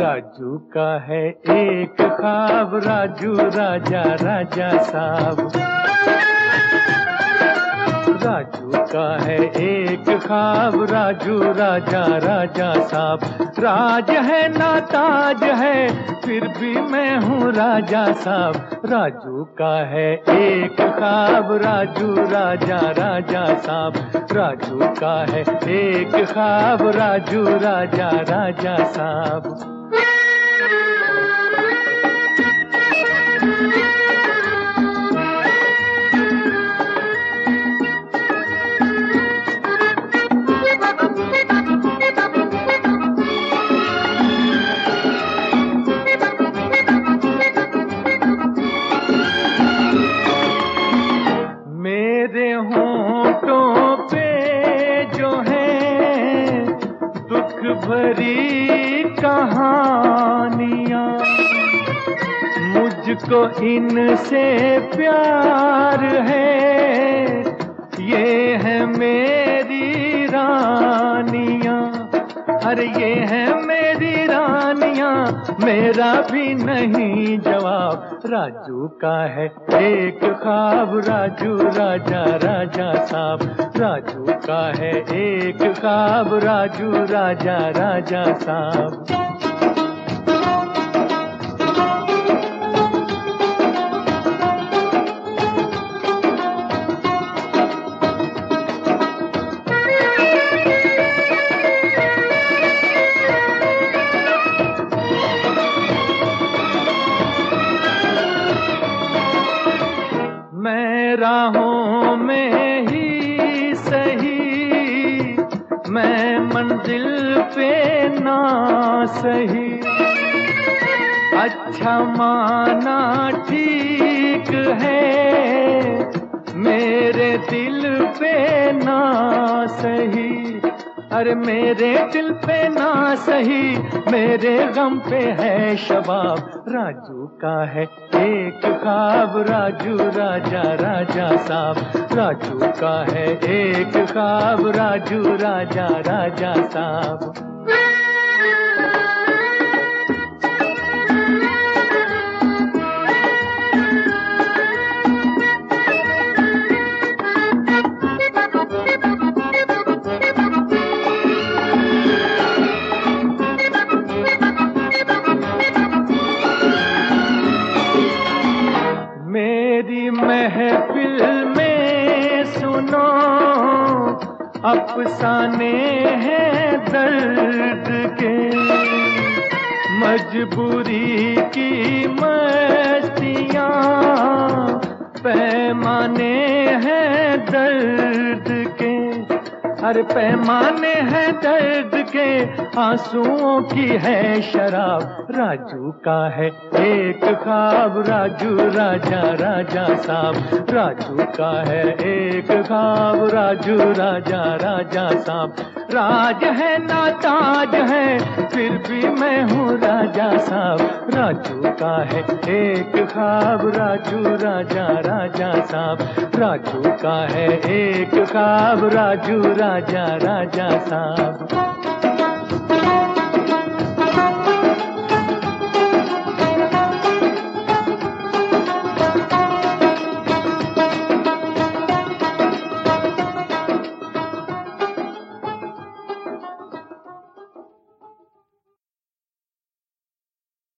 راجو کا ہے ایک خواب، راجو راجا راجا صاحب۔ راجو کا ہے ایک خواب، راجو راجا راجا صاحب۔ راج ہے نا تاج ہے، پھر بھی میں ہوں راجا صاحب۔ راجو کا ہے ایک خواب، راجو راجا راجا صاحب۔ راجو کا ہے ایک خواب، راجو راجا راجا صاحب۔ ہونٹوں پہ جو ہے، دکھ بھری کہانیاں۔ مجھ کو ان سے پیار ہے، یہ ہے میری رانیاں۔ ارے، یہ ہے میری میرا بھی نہیں جواب۔ راجو کا ہے ایک خواب۔ راجو، راجا راجا صاحب۔ راجو کا ہے ایک خواب۔ راجو، راجا راجا صاحب۔ میں ہی سہی میں منزل پہ نہ سہی اچھا مانا ٹھیک ہے، میرے دل پہ نہ ارے میرے دل پہ نہ سہی میرے غم پہ ہے شباب۔ راجو کا ہے ایک خواب، راجو راجا راجا صاحب۔ راجو کا ہے ایک خواب، راجو راجا راجا صاحب۔ افسانے ہیں درد کے مجبوری کی میں ہر پیمانے ہیں درد کے آنسوؤں کی ہے شراب۔ راجو کا ہے ایک خواب، راجو راجا راجا صاحب۔ راجو کا ہے ایک خواب، راجو راجا راجا صاحب۔ راج ہے نا تاج ہے، پھر بھی میں ہوں راجا صاحب۔ راجو کا ہے ایک خواب، راجو راجا راجا صاحب۔ راجو کا ہے ایک خواب، راجو راجا راجا صاحب۔